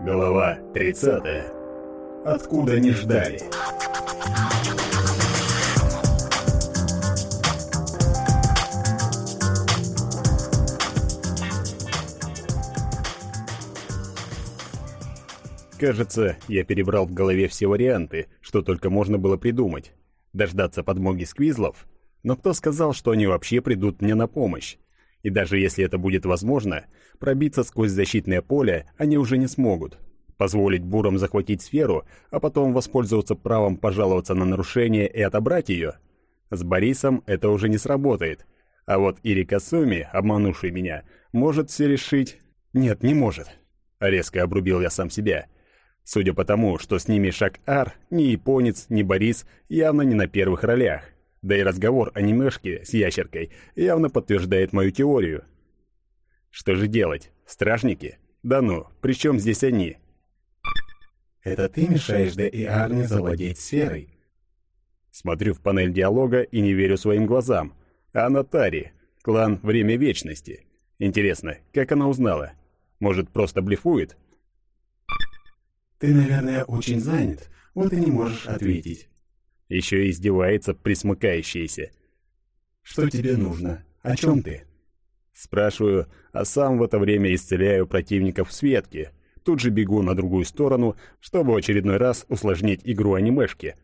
Глава 30. Откуда не ждали. Кажется, я перебрал в голове все варианты, что только можно было придумать. Дождаться подмоги сквизлов? Но кто сказал, что они вообще придут мне на помощь? И даже если это будет возможно, пробиться сквозь защитное поле они уже не смогут. Позволить бурам захватить сферу, а потом воспользоваться правом пожаловаться на нарушение и отобрать ее? С Борисом это уже не сработает. А вот Ирика Суми, обманувший меня, может все решить... Нет, не может. Резко обрубил я сам себя. Судя по тому, что с ними Шак-Ар, ни японец, ни Борис явно не на первых ролях. Да и разговор о немешке с ящеркой явно подтверждает мою теорию. Что же делать? Стражники? Да ну, при чем здесь они? Это ты мешаешь Дэ и Арне завладеть сферой. Смотрю в панель диалога и не верю своим глазам. А Натари, клан Время Вечности. Интересно, как она узнала? Может, просто блефует? Ты, наверное, очень занят, вот и не можешь ответить. Еще и издевается присмыкающаяся. «Что тебе нужно? О чем ты?» Спрашиваю, а сам в это время исцеляю противников в Светке. Тут же бегу на другую сторону, чтобы в очередной раз усложнить игру анимешки.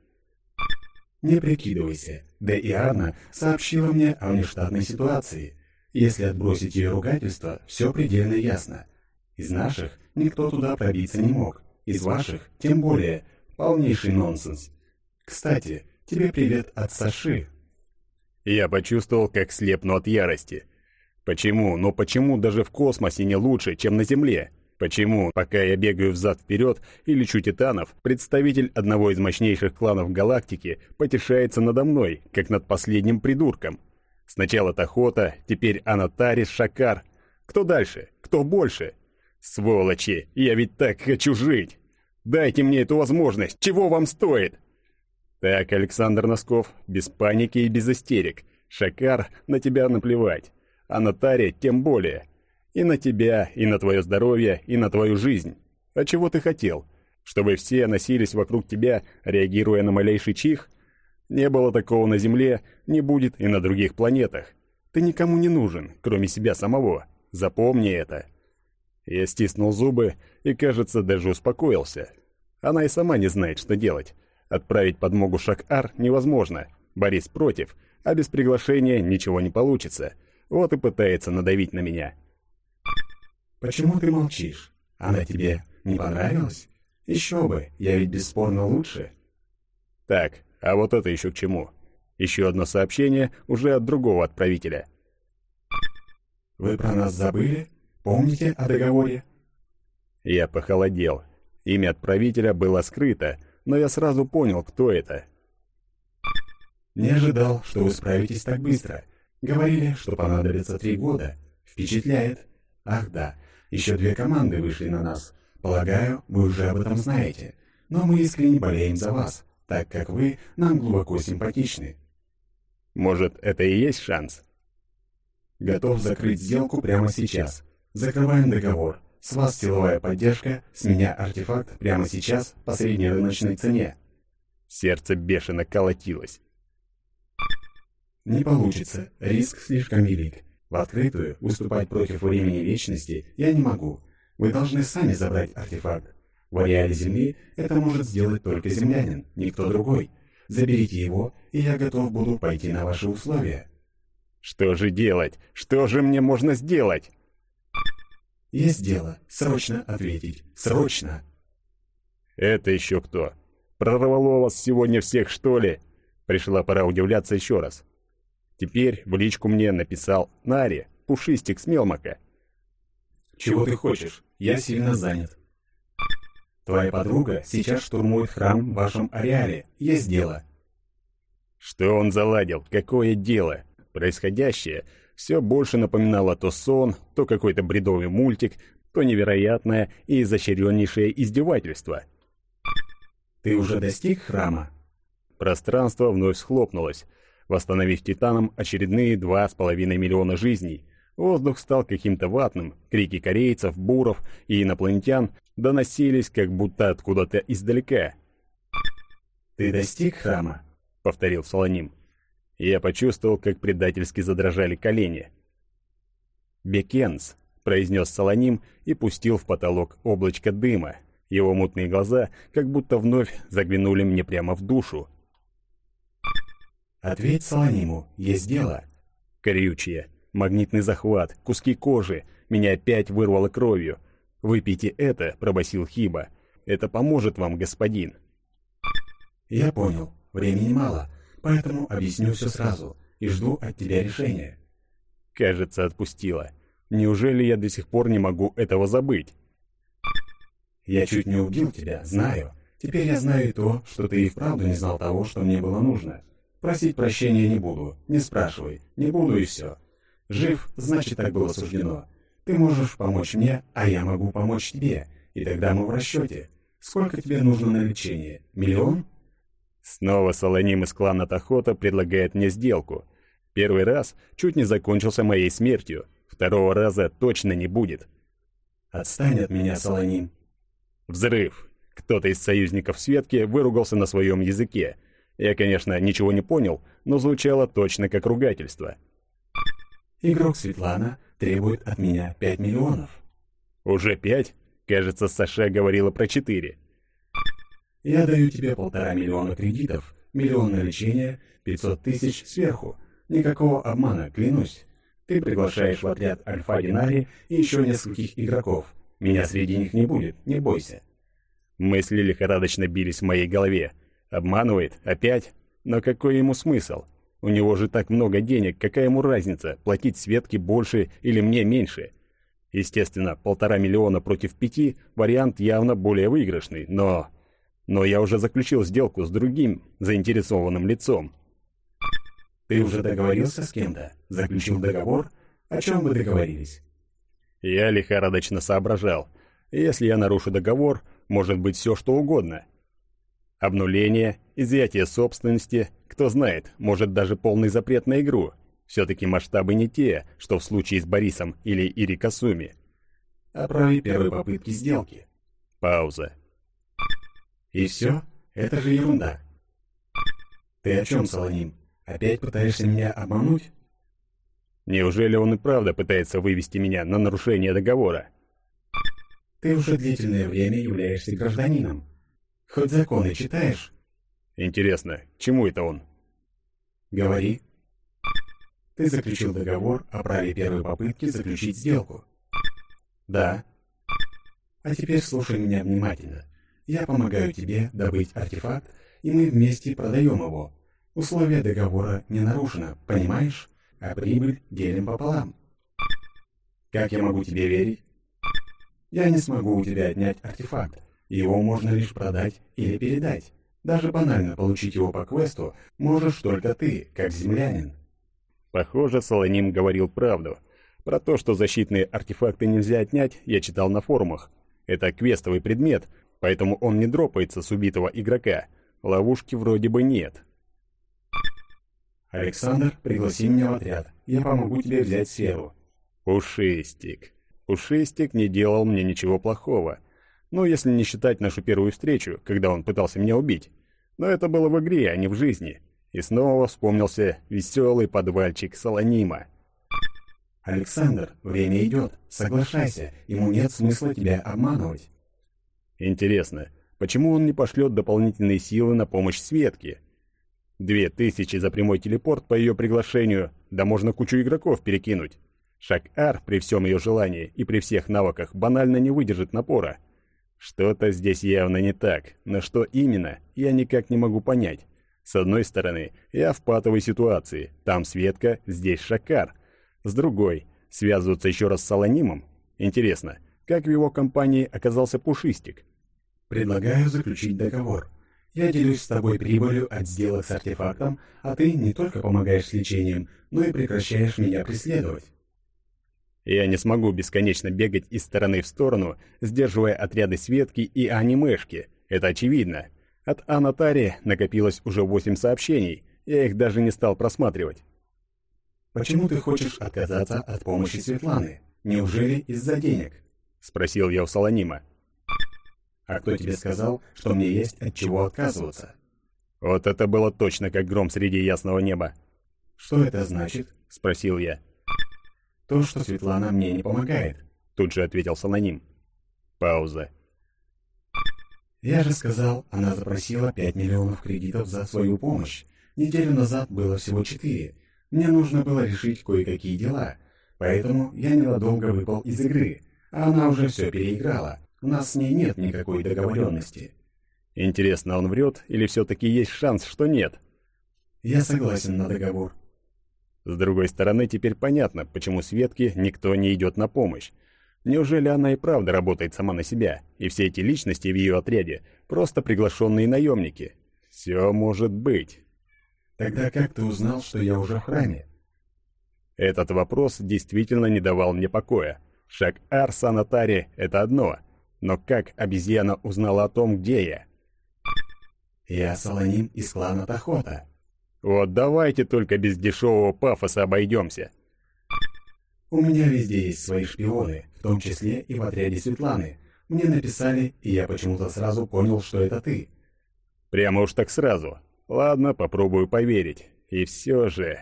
«Не прикидывайся. Да и Анна сообщила мне о внештатной ситуации. Если отбросить ее ругательство, все предельно ясно. Из наших никто туда пробиться не мог. Из ваших, тем более, полнейший нонсенс. Кстати, тебе привет от Саши. Я почувствовал, как слепну от ярости. Почему? Но почему даже в космосе не лучше, чем на Земле? Почему, пока я бегаю взад-вперед и лечу титанов, представитель одного из мощнейших кланов галактики потешается надо мной, как над последним придурком? Сначала Тахота, теперь Анатарис Шакар. Кто дальше? Кто больше? Сволочи, я ведь так хочу жить! Дайте мне эту возможность, чего вам стоит? Так, Александр Носков, без паники и без истерик. Шакар, на тебя наплевать. А на Таре тем более. И на тебя, и на твое здоровье, и на твою жизнь. А чего ты хотел? Чтобы все носились вокруг тебя, реагируя на малейший чих? Не было такого на Земле, не будет и на других планетах. Ты никому не нужен, кроме себя самого. Запомни это. Я стиснул зубы и, кажется, даже успокоился. Она и сама не знает, что делать. Отправить подмогу Шак-Ар невозможно. Борис против, а без приглашения ничего не получится. Вот и пытается надавить на меня. «Почему ты молчишь? Она тебе не понравилась? Еще бы, я ведь бесспорно лучше». Так, а вот это еще к чему? Еще одно сообщение уже от другого отправителя. «Вы про нас забыли? Помните о договоре?» Я похолодел. Имя отправителя было скрыто, но я сразу понял, кто это. «Не ожидал, что вы справитесь так быстро. Говорили, что понадобится три года. Впечатляет. Ах да, еще две команды вышли на нас. Полагаю, вы уже об этом знаете. Но мы искренне болеем за вас, так как вы нам глубоко симпатичны». «Может, это и есть шанс?» «Готов закрыть сделку прямо сейчас. Закрываем договор. С вас силовая поддержка, с меня артефакт прямо сейчас по средней рыночной цене. Сердце бешено колотилось. Не получится, риск слишком велик. В открытую выступать против времени вечности я не могу. Вы должны сами забрать артефакт. В ареале Земли это может сделать только землянин, никто другой. Заберите его, и я готов буду пойти на ваши условия. Что же делать? Что же мне можно сделать? Есть дело. Срочно ответить. Срочно!» «Это еще кто? Прорвало вас сегодня всех, что ли?» Пришла пора удивляться еще раз. Теперь в личку мне написал Нари, пушистик с Мелмака. «Чего ты хочешь? Я сильно занят». «Твоя подруга сейчас штурмует храм в вашем ареале. Есть дело». Что он заладил? Какое дело? Происходящее все больше напоминало то сон, то какой-то бредовый мультик, то невероятное и изощреннейшее издевательство. «Ты уже достиг храма?» Пространство вновь схлопнулось, восстановив Титанам очередные два с половиной миллиона жизней. Воздух стал каким-то ватным, крики корейцев, буров и инопланетян доносились как будто откуда-то издалека. «Ты достиг храма?» — повторил Солоним. Я почувствовал, как предательски задрожали колени. «Бекенс», — произнес Солоним и пустил в потолок облачко дыма. Его мутные глаза как будто вновь заглянули мне прямо в душу. «Ответь Солониму, есть дело». Корючье, магнитный захват, куски кожи, меня опять вырвало кровью. «Выпейте это», — пробасил Хиба. «Это поможет вам, господин». «Я понял. Времени мало, поэтому объясню все сразу и жду от тебя решения». Кажется, отпустила. Неужели я до сих пор не могу этого забыть? «Я чуть не убил тебя, знаю. Теперь я знаю и то, что ты и вправду не знал того, что мне было нужно. Просить прощения не буду, не спрашивай, не буду и все. Жив, значит, так было суждено. Ты можешь помочь мне, а я могу помочь тебе, и тогда мы в расчете. Сколько тебе нужно на лечение? Миллион?» Снова Солоним из клана Тахота предлагает мне сделку. Первый раз чуть не закончился моей смертью. Второго раза точно не будет. «Отстань от меня, Солоним!» Взрыв. Кто-то из союзников Светки выругался на своем языке. Я, конечно, ничего не понял, но звучало точно как ругательство. «Игрок Светлана требует от меня пять миллионов». «Уже пять? Кажется, Саша говорила про четыре». Я даю тебе полтора миллиона кредитов, миллион на лечение, пятьсот тысяч сверху. Никакого обмана, клянусь. Ты приглашаешь в отряд Альфа Динари и еще нескольких игроков. Меня среди них не будет, не бойся. Мысли лихорадочно бились в моей голове. Обманывает? Опять? Но какой ему смысл? У него же так много денег, какая ему разница, платить Светке больше или мне меньше? Естественно, полтора миллиона против пяти – вариант явно более выигрышный, но... Но я уже заключил сделку с другим заинтересованным лицом. Ты уже договорился с кем-то? Заключил договор? О чем вы договорились? Я лихорадочно соображал. Если я нарушу договор, может быть все что угодно. Обнуление, изъятие собственности, кто знает, может даже полный запрет на игру. Все-таки масштабы не те, что в случае с Борисом или Ирикасуми. Отправи первые попытки сделки. Пауза. И все? Это же ерунда. Ты о чем, Солоним? Опять пытаешься меня обмануть? Неужели он и правда пытается вывести меня на нарушение договора? Ты уже длительное время являешься гражданином. Хоть законы читаешь? Интересно, к чему это он? Говори. Ты заключил договор о праве первой попытки заключить сделку. Да. А теперь слушай меня внимательно. Я помогаю тебе добыть артефакт, и мы вместе продаем его. Условия договора не нарушено, понимаешь? А прибыль делим пополам. Как я могу тебе верить? Я не смогу у тебя отнять артефакт. Его можно лишь продать или передать. Даже банально получить его по квесту можешь только ты, как землянин. Похоже, Солоним говорил правду. Про то, что защитные артефакты нельзя отнять, я читал на форумах. Это квестовый предмет, поэтому он не дропается с убитого игрока. Ловушки вроде бы нет. «Александр, пригласи меня в отряд. Я помогу тебе взять сферу». Пушистик. Пушистик не делал мне ничего плохого. Ну, если не считать нашу первую встречу, когда он пытался меня убить. Но это было в игре, а не в жизни. И снова вспомнился веселый подвальчик Солонима. «Александр, время идет. Соглашайся, ему нет смысла тебя обманывать». Интересно, почему он не пошлет дополнительные силы на помощь Светке? Две тысячи за прямой телепорт по ее приглашению, да можно кучу игроков перекинуть. Шак-Ар при всем ее желании и при всех навыках банально не выдержит напора. Что-то здесь явно не так, но что именно, я никак не могу понять. С одной стороны, я в патовой ситуации, там Светка, здесь Шакар. С другой, связываться еще раз с Солонимом? Интересно, как в его компании оказался Пушистик. «Предлагаю заключить договор. Я делюсь с тобой прибылью от сделок с артефактом, а ты не только помогаешь с лечением, но и прекращаешь меня преследовать». Я не смогу бесконечно бегать из стороны в сторону, сдерживая отряды Светки и анимешки. Это очевидно. От Анатари накопилось уже восемь сообщений, я их даже не стал просматривать. «Почему ты хочешь отказаться от помощи Светланы? Неужели из-за денег?» — спросил я у Солонима. «А кто тебе сказал, что мне есть от чего отказываться?» Вот это было точно как гром среди ясного неба. «Что это значит?» — спросил я. «То, что Светлана мне не помогает», — тут же ответил Солоним. Пауза. «Я же сказал, она запросила 5 миллионов кредитов за свою помощь. Неделю назад было всего четыре. Мне нужно было решить кое-какие дела, поэтому я ненадолго выпал из игры, а она уже все переиграла. У нас с ней нет никакой договоренности. Интересно, он врет или все-таки есть шанс, что нет? Я согласен на договор. С другой стороны, теперь понятно, почему Светке никто не идет на помощь. Неужели она и правда работает сама на себя, и все эти личности в ее отряде – просто приглашенные наемники? Все может быть. Тогда как ты узнал, что я уже в храме? Этот вопрос действительно не давал мне покоя. Шаг Ар Санатари — это одно, но как обезьяна узнала о том, где я? Я Солонин из клана Тахота. Вот давайте только без дешевого пафоса обойдемся. У меня везде есть свои шпионы, в том числе и в отряде Светланы. Мне написали, и я почему-то сразу понял, что это ты. Прямо уж так сразу. Ладно, попробую поверить. И все же...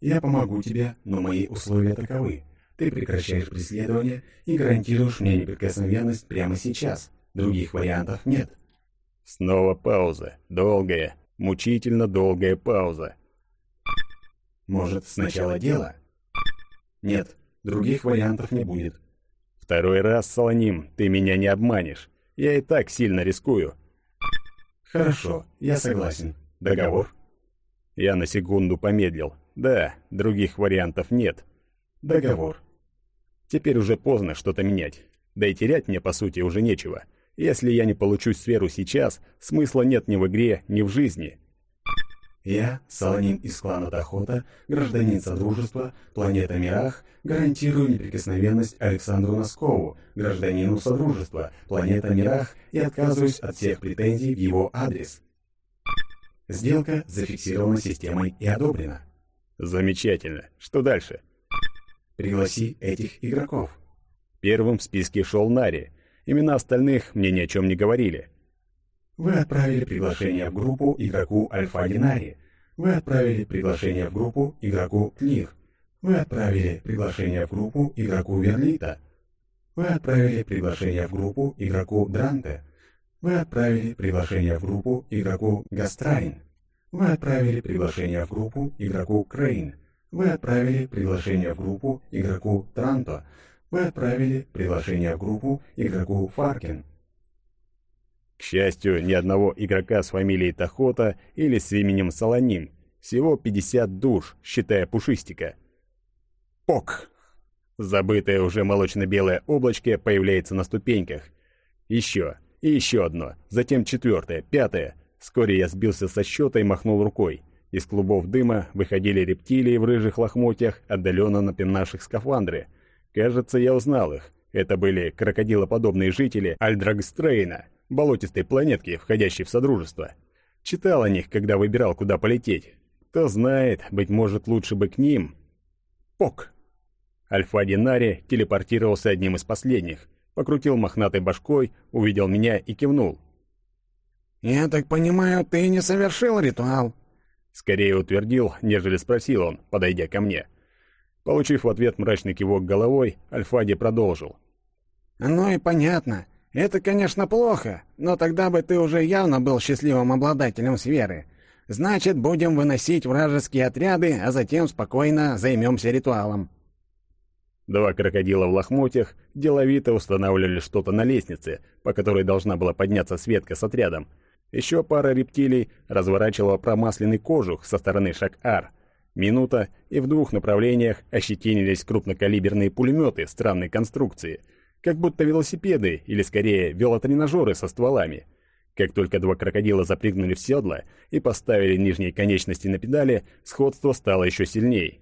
Я помогу тебе, но мои условия таковы. Ты прекращаешь преследование и гарантируешь мне неприкосновенность прямо сейчас. Других вариантов нет. Снова пауза. Долгая, мучительно долгая пауза. Может, сначала дело? Нет, других вариантов не будет. Второй раз, Солоним, ты меня не обманешь. Я и так сильно рискую. Хорошо, я согласен. Договор? Я на секунду помедлил. Да, других вариантов нет. Договор. Теперь уже поздно что-то менять. Да и терять мне, по сути, уже нечего. Если я не получу сферу сейчас, смысла нет ни в игре, ни в жизни. Я, Солонин из клана Тахота, гражданин Содружества, планета Мирах, гарантирую неприкосновенность Александру Носкову, гражданину Содружества, планета Мирах, и отказываюсь от всех претензий в его адрес. Сделка зафиксирована системой и одобрена. Замечательно. Что дальше? Пригласи этих игроков. Первым в списке шел Нари. Имена остальных мне ни о чем не говорили. Вы отправили приглашение в группу игроку Альфа Динари. Вы отправили приглашение в группу игроку Клир. Вы отправили приглашение в группу игроку Верлита. Вы отправили приглашение в группу игроку Дранте. Вы отправили приглашение в группу игроку Гастрайн. Вы отправили приглашение в группу игроку Крейн. Вы отправили приглашение в группу игроку Транто. Вы отправили приглашение в группу игроку Фаркин. К счастью, ни одного игрока с фамилией Тахота или с именем Солоним. Всего 50 душ, считая Пушистика. Пок! Забытое уже молочно-белое облачко появляется на ступеньках. Еще, и еще одно, затем четвертое, пятое. Вскоре я сбился со счета и махнул рукой. Из клубов дыма выходили рептилии в рыжих лохмотьях, отдаленно напоминавших скафандры. Кажется, я узнал их. Это были крокодилоподобные жители Альдрагстрейна, болотистой планетки, входящей в Содружество. Читал о них, когда выбирал, куда полететь. Кто знает, быть может, лучше бы к ним. Пок! Альфа Динари телепортировался одним из последних, покрутил мохнатой башкой, увидел меня и кивнул. «Я так понимаю, ты не совершил ритуал?» Скорее утвердил, нежели спросил он, подойдя ко мне. Получив в ответ мрачный кивок головой, Альфади продолжил. «Ну и понятно. Это, конечно, плохо, но тогда бы ты уже явно был счастливым обладателем сферы. Значит, будем выносить вражеские отряды, а затем спокойно займемся ритуалом». Два крокодила в лохмотьях деловито устанавливали что-то на лестнице, по которой должна была подняться Светка с отрядом. Еще пара рептилий разворачивала промасленный кожух со стороны Шак-Ар. Минута, и в двух направлениях ощетинились крупнокалиберные пулеметы странной конструкции — как будто велосипеды, или скорее велотренажеры со стволами. Как только два крокодила запрыгнули в седло и поставили нижние конечности на педали, сходство стало еще сильней.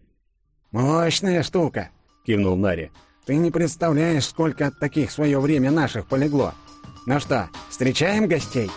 «Мощная штука!» — кивнул Нари. «Ты не представляешь, сколько от таких в свое время наших полегло. Ну что, встречаем гостей?»